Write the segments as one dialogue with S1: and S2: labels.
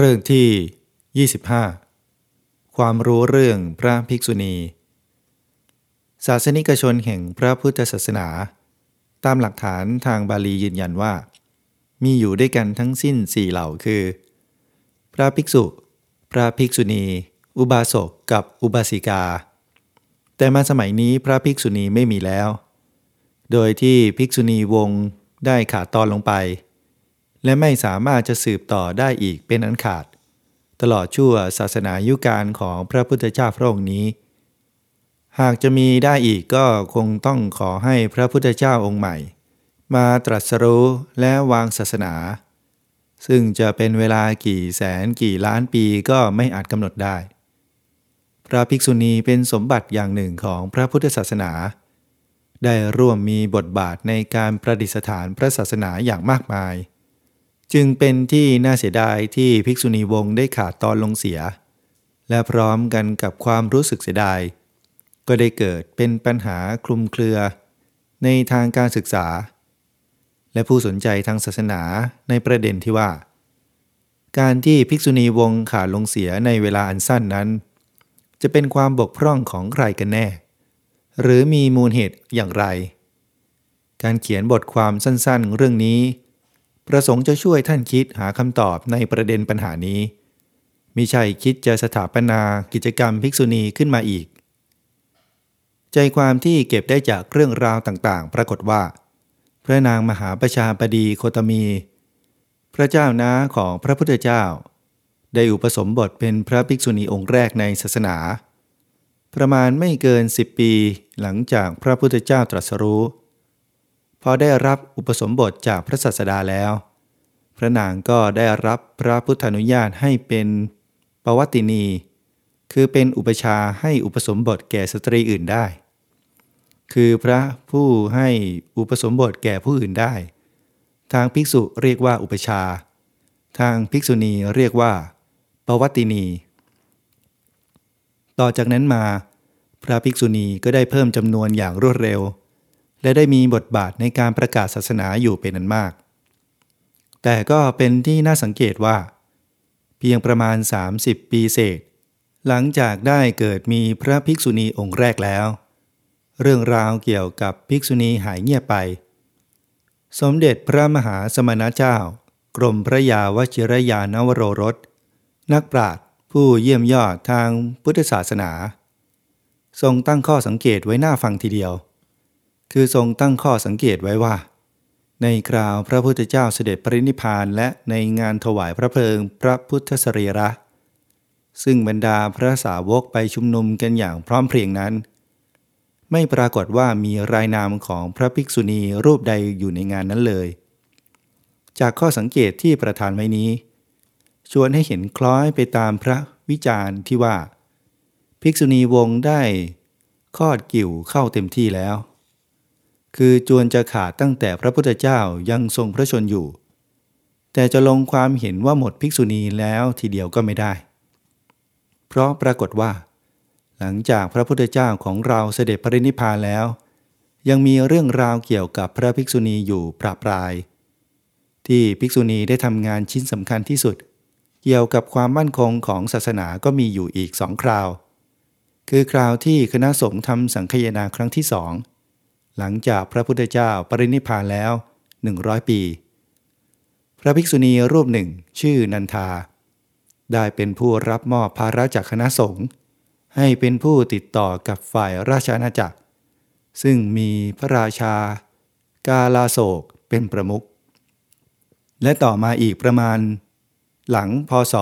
S1: เรื่องที่ 25 ความรู้เรื่องพระภิกษุณี ศาสนิกชนแห่งพระพุทธศาสนา ตามหลักฐานทางบาลียืนยันว่า มีอยู่ด้วยกันทั้งสิ้นสี่เหล่าคือ พระภิกษุ พระภิกษุณี อุบาสกกับอุบาสิกา แต่มาสมัยนี้พระภิกษุณีไม่มีแล้ว โดยที่ภิกษุณีวงได้ขาดตอนลงไป และไม่สามารถจะสืบต่อได้อีกเป็นอันขาด ตลอดชั่วศาสนายุการของพระพุทธเจ้าพระองค์นี้ หากจะมีได้อีกก็คงต้องขอให้พระพุทธเจ้าองค์ใหม่ มาตรัสรู้และวางศาสนา ซึ่งจะเป็นเวลากี่แสนกี่ล้านปีก็ไม่อาจกำหนดได้ พระภิกษุณีเป็นสมบัติอย่างหนึ่งของพระพุทธศาสนาได้ร่วมมีบทบาทในการประดิษฐานพระศาสนาอย่างมากมาย จึงเป็นที่น่าเสียดายที่ภิกษุณีวงได้ขาดตอนลงเสีย และพร้อมกันกับความรู้สึกเสียดาย ก็ได้เกิดเป็นปัญหาคลุมเครือ ในทางการศึกษา และผู้สนใจทางศาสนาในประเด็นที่ว่า การที่ภิกษุณีวงขาดลงเสียในเวลาอันสั้นนั้น จะเป็นความบกพร่องของใครกันแน่ หรือมีมูลเหตุอย่างไร การเขียนบทความสั้นๆ เรื่องนี้ ประสงค์จะช่วยท่านคิดหาคำตอบในประเด็นปัญหานี้มิใช่คิดจะสถาปนากิจกรรมภิกษุณีขึ้นมาอีก ใจความที่เก็บได้จากเรื่องราวต่างๆ ปรากฏว่า พระนางมหาประชาบดีโคตมี พระเจ้าน้าของพระพุทธเจ้า ได้อุปสมบทเป็นพระภิกษุณีองค์แรกในศาสนา ประมาณไม่เกินสิบปีหลังจากพระพุทธเจ้าตรัสรู้ พอได้รับอุปสมบทจากพระศาสดาแล้ว พระนางก็ได้รับพระพุทธานุญาตให้เป็นปวัตินี คือเป็นอุปชาให้อุปสมบทแก่สตรีอื่นได้ คือพระผู้ให้อุปสมบทแก่ผู้อื่นได้ ทางภิกษุเรียกว่าอุปชา ทางภิกษุณีเรียกว่าปวัตินี ต่อจากนั้นมา พระภิกษุณีก็ได้เพิ่มจำนวนอย่างรวดเร็ว และได้มีบทบาทในการประกาศศาสนาอยู่เป็นอันมาก แต่ก็เป็นที่น่าสังเกตว่า เพียงประมาณ 30 ปีเศษ หลังจากได้เกิดมีพระภิกษุณีองค์แรกแล้ว เรื่องราวเกี่ยวกับภิกษุณีหายเงียบไป สมเด็จพระมหาสมณเจ้า กรมพระยาวชิรยานวโรรส นักปราชญ์ผู้เยี่ยมยอดทางพุทธศาสนา ทรงตั้งข้อสังเกตไว้หน้าฟังทีเดียว คือทรงตั้งข้อสังเกตไว้ว่า ในคราวพระพุทธเจ้าเสด็จปรินิพานและในงานถวายพระเพลิงพระพุทธสรีระ ซึ่งบรรดาพระสาวกไปชุมนุมกันอย่างพร้อมเพรียงนั้น ไม่ปรากฏว่ามีรายนามของพระภิกษุณีรูปใดอยู่ในงานนั้นเลย จากข้อสังเกตที่ประธานไว้นี้ ชวนให้เห็นคล้อยไปตามพระวิจารณ์ที่ว่า ภิกษุณีวงได้คอดกิ่วเข้าเต็มที่แล้ว คือจวนจะขาดตั้งแต่พระพุทธเจ้ายังทรงพระชนอยู่ แต่จะลงความเห็นว่าหมดภิกษุณีแล้วทีเดียวก็ไม่ได้ เพราะปรากฏว่า หลังจากพระพุทธเจ้าของเราเสด็จปรินิพพานแล้ว ยังมีเรื่องราวเกี่ยวกับพระภิกษุณีอยู่ปราปราย ที่ภิกษุณีได้ทำงานชิ้นสำคัญที่สุด เกี่ยวกับความมั่นคงของศาสนาก็มีอยู่อีกสองคราว คือคราวที่คณะสงฆ์ทำสังคยนาครั้งที่สอง หลังจากพระพุทธเจ้าปรินิพานแล้ว 100 ปี พระภิกษุณีรูปหนึ่งชื่อนันทา ได้เป็นผู้รับมอบภาระจากคณะสงฆ์ให้เป็นผู้ติดต่อกับฝ่ายราชอาณาจักร ซึ่งมีพระราชา กาลาโศกเป็นประมุขและต่อมาอีกประมาณ หลังพศ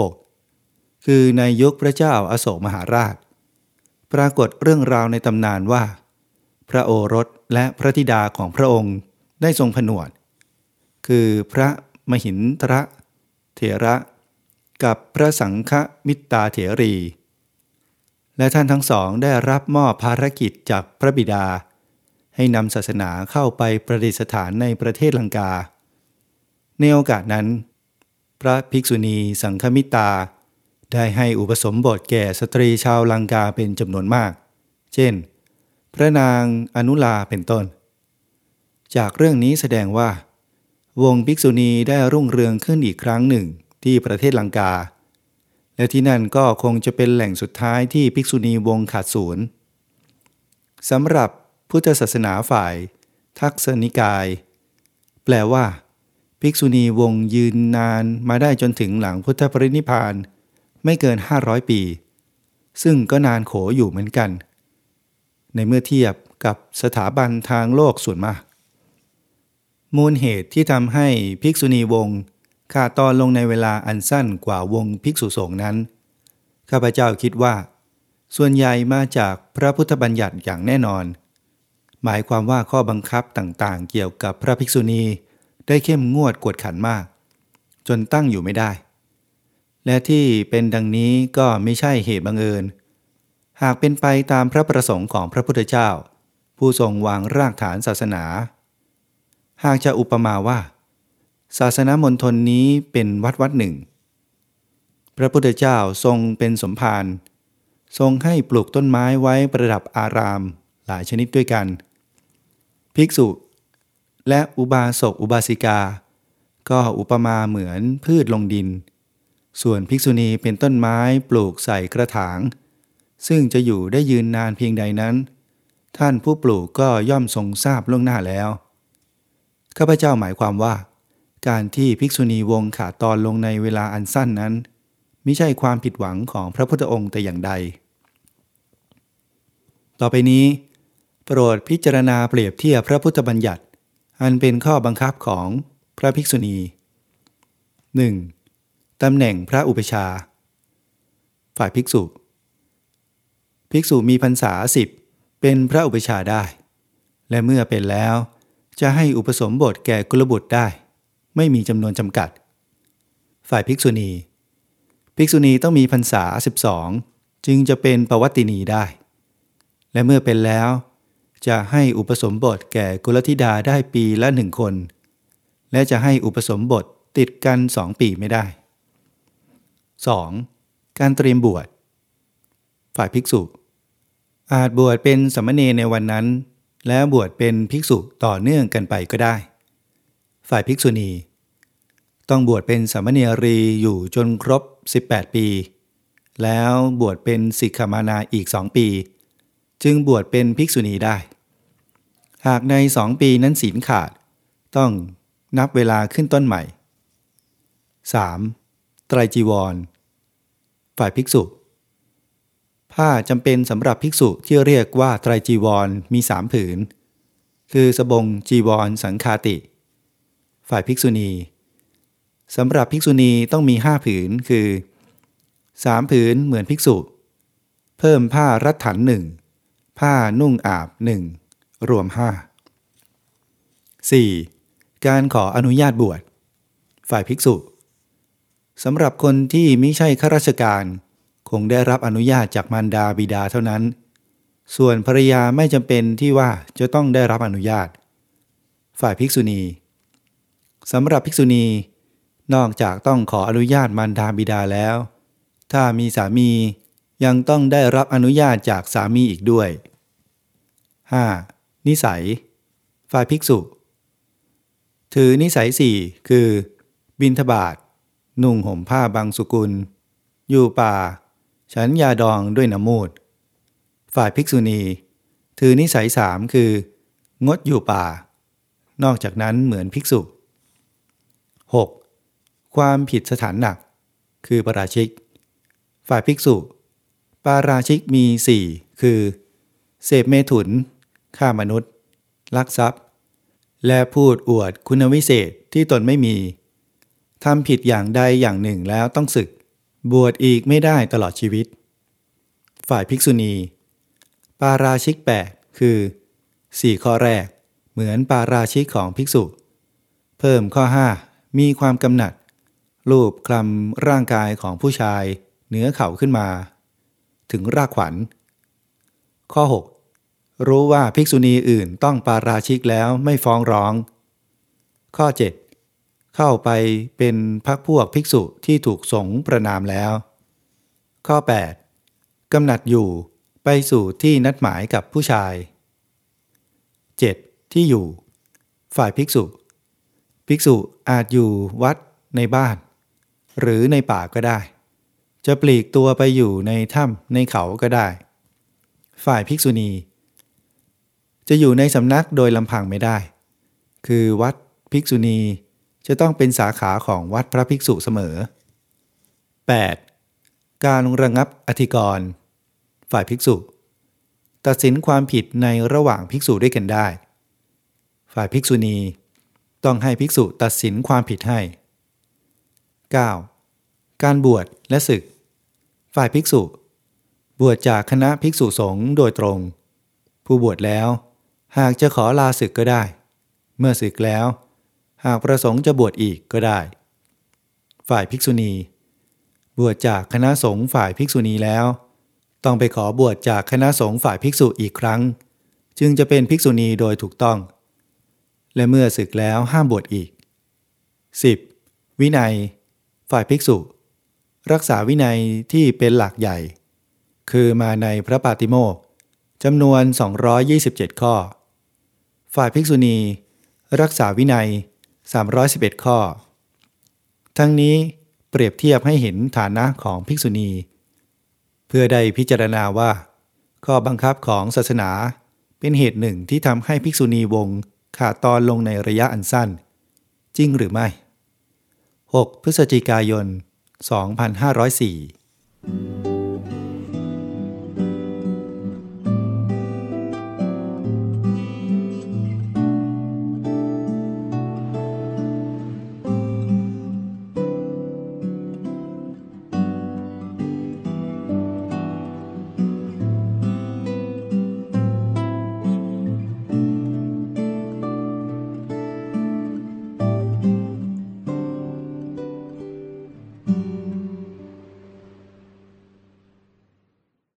S1: 236 คือในยุคพระเจ้าอาโศกมหาราช ปรากฏเรื่องราวในตำนานว่า พระโอรสและพระธิดาของพระองค์ได้ทรงผนวด คือพระมหินทระเถระ กับพระสังฆมิตาเถรี และท่านทั้งสองได้รับมอบภารกิจจากพระบิดา ให้นำศาสนาเข้าไปประดิษฐานในประเทศลังกา ในโอกาสนั้น พระภิกษุณีสังฆมิตา ได้ให้อุปสมบทแก่สตรีชาวลังกาเป็นจำนวนมาก เช่น พระนางอนุลาเป็นต้น จากเรื่องนี้แสดงว่า วงภิกษุณีได้รุ่งเรืองขึ้นอีกครั้งหนึ่งที่ประเทศลังกา และที่นั่นก็คงจะเป็นแหล่งสุดท้ายที่ภิกษุณีวงขาดศูนย์สำหรับพุทธศาสนาฝ่าย ทักษนิกาย แปลว่า ภิกษุณีวงยืนนานมาได้จนถึงหลังพุทธปรินิพาน ไม่เกิน 500 ปี ซึ่งก็นานโขอยู่เหมือนกัน ในเมื่อเทียบกับสถาบันทางโลกส่วนมาก มูลเหตุที่ทำให้ภิกษุณีวงขาดตอนลงในเวลาอันสั้นกว่าวงภิกษุสงฆ์นั้น ข้าพเจ้าคิดว่า ส่วนใหญ่มาจากพระพุทธบัญญัติอย่างแน่นอน หมายความว่าข้อบังคับต่างๆ เกี่ยวกับพระภิกษุณีได้เข้มงวดกวดขันมาก จนตั้งอยู่ไม่ได้ และที่เป็นดังนี้ก็ไม่ใช่เหตุบังเอิญ หากเป็นไปตามพระประสงค์ของพระพุทธเจ้า ผู้ทรงวางรากฐานศาสนา หากจะอุปมาว่า ศาสนามณฑลนี้เป็นวัดวัดหนึ่ง พระพุทธเจ้าทรงเป็นสมภารทรงให้ปลูกต้นไม้ไว้ประดับอารามหลายชนิดด้วยกัน ภิกษุ และอุบาสกอุบาสิกา ก็อุปมาเหมือนพืชลงดิน ส่วนภิกษุณีเป็นต้นไม้ปลูกใส่กระถาง ซึ่งจะอยู่ได้ยืนนานเพียงใดนั้น ท่านผู้ปลูกก็ย่อมทรงทราบล่วงหน้าแล้ว ข้าพเจ้าหมายความว่า การที่ภิกษุณีวงขาดตอนลงในเวลาอันสั้นนั้นไม่ใช่ความผิดหวังของพระพุทธองค์แต่อย่างใด ต่อไปนี้ โปรดพิจารณาเปรียบเทียบพระพุทธบัญญัติ อันเป็นข้อบังคับของพระภิกษุณี 1. ตำแหน่งพระอุปชา ฝ่ายภิกษุ ภิกษุมีพรรษาสิบเป็นพระอุปชาได้ และเมื่อเป็นแล้ว จะให้อุปสมบทแก่กุลบุตรได้ ไม่มีจำนวนจำกัด ฝ่ายภิกษุณี ภิกษุณีต้องมีพรรษา12จึงจะเป็นปวัตินีได้ และเมื่อเป็นแล้ว จะให้อุปสมบทแก่กุลธิดาได้ปีละหนึ่งคน และจะให้อุปสมบทติดกันสองปีไม่ได้ 2. การเตรียมบวช ฝ่ายภิกษุ อาจบวชเป็นสมณเณรในวันนั้น แล้วบวชเป็นภิกษุต่อเนื่องกันไปก็ได้ ฝ่ายภิกษุณี ต้องบวชเป็นสามเณรีอยู่จนครบ 18 ปี แล้วบวชเป็นสิกขามานาอีกสองปี จึงบวชเป็นภิกษุณีได้ หากในสองปีนั้นศีลขาด ต้องนับเวลาขึ้นต้นใหม่ 3. ไตรจีวร ฝ่ายภิกษุ ผ้าจำเป็นสำหรับภิกษุที่เรียกว่าไตรจีวรมีสามผืน คือสบงจีวรสังคาติ ฝ่ายภิกษุณีสำหรับภิกษุณีต้องมีห้าผืนคือสามผืนเหมือนภิกษุ เพิ่มผ้ารัดถันหนึ่งผ้านุ่งอาบหนึ่งรวมห้า 4. การขออนุญาตบวช ฝ่ายภิกษุ สำหรับคนที่ไม่ใช่ข้าราชการ คงได้รับอนุญาตจากมารดาบิดาเท่านั้น ส่วนภรรยาไม่จำเป็นที่ว่าจะต้องได้รับอนุญาต ฝ่ายภิกษุณีสำหรับภิกษุณี นอกจากต้องขออนุญาตมารดาบิดาแล้ว ถ้ามีสามียังต้องได้รับอนุญาตจากสามีอีกด้วย 5. นิสัย ฝ่ายภิกษุ ถือนิสัยสี่คือ บินทบาท นุ่งห่มผ้าบางสุกุล อยู่ป่า ฉันยาดองด้วยน้ำมูด ฝ่ายภิกษุณี ถือนิสัยสามคือ งดอยู่ป่า นอกจากนั้นเหมือนภิกษุ 6. ความผิดสถานหนัก คือปราชิก ฝ่ายภิกษุ ปาราชิกมีสี่คือ เสพเมถุนฆ่ามนุษย์ ลักทรัพย์ และพูดอวดคุณวิเศษที่ตนไม่มี ทำผิดอย่างใดอย่างหนึ่งแล้วต้องศึก บวชอีกไม่ได้ตลอดชีวิต ฝ่ายภิกษุณี ปาราชิกแปดคือสี่ข้อแรก เหมือนปาราชิกของภิกษุ เพิ่มข้อ 5 มีความกำหนัด รูปคลำร่างกายของผู้ชายเหนือเข่าขึ้นมา ถึงรากขวัญ ข้อ 6. รู้ว่าภิกษุณีอื่นต้องปาราชิกแล้วไม่ฟ้องร้อง ข้อ 7. เข้าไปเป็นพักพวกภิกษุที่ถูกสงประนามแล้ว ข้อ 8. กำหนัดอยู่ไปสู่ที่นัดหมายกับผู้ชาย 7. ที่อยู่ ฝ่ายภิกษุ ภิกษุอาจอยู่วัดในบ้าน หรือในป่าก็ได้ จะปลีกตัวไปอยู่ในถ้ำในเขาก็ได้ ฝ่ายภิกษุณี จะอยู่ในสำนักโดยลำพังไม่ได้ คือวัดภิกษุณี จะต้องเป็นสาขาของวัดพระภิกษุเสมอ 8. การระงับอธิกรณ์ฝ่ายภิกษุ ตัดสินความผิดในระหว่างภิกษุด้วยกันได้ ฝ่ายภิกษุณี ต้องให้ภิกษุตัดสินความผิดให้ 9. การบวชและศึก ฝ่ายภิกษุ บวชจากคณะภิกษุสงฆ์โดยตรง ผู้บวชแล้ว หากจะขอลาศึกก็ได้ เมื่อศึกแล้ว หากประสงค์จะบวชอีกก็ได้ ฝ่ายภิกษุณี บวชจากคณะสงฆ์ฝ่ายภิกษุณีแล้ว ต้องไปขอบวชจากคณะสงฆ์ฝ่ายภิกษุอีกครั้ง จึงจะเป็นภิกษุณีโดยถูกต้อง และเมื่อศึกแล้วห้ามบวชอีก 10. วินัย ฝ่ายภิกษุ รักษาวินัยที่เป็นหลักใหญ่ คือมาในพระปาติโมกจำนวน 227 ข้อ ฝ่ายภิกษุณี รักษาวินัย 311 ข้อ ทั้งนี้เปรียบเทียบให้เห็นฐานะของภิกษุณี เพื่อได้พิจารณาว่า ข้อบังคับของศาสนาเป็นเหตุหนึ่งที่ทำให้ภิกษุณีวงขาดตอนลงในระยะอันสั้น จริงหรือไม่ 6 พฤศจิกายน 2504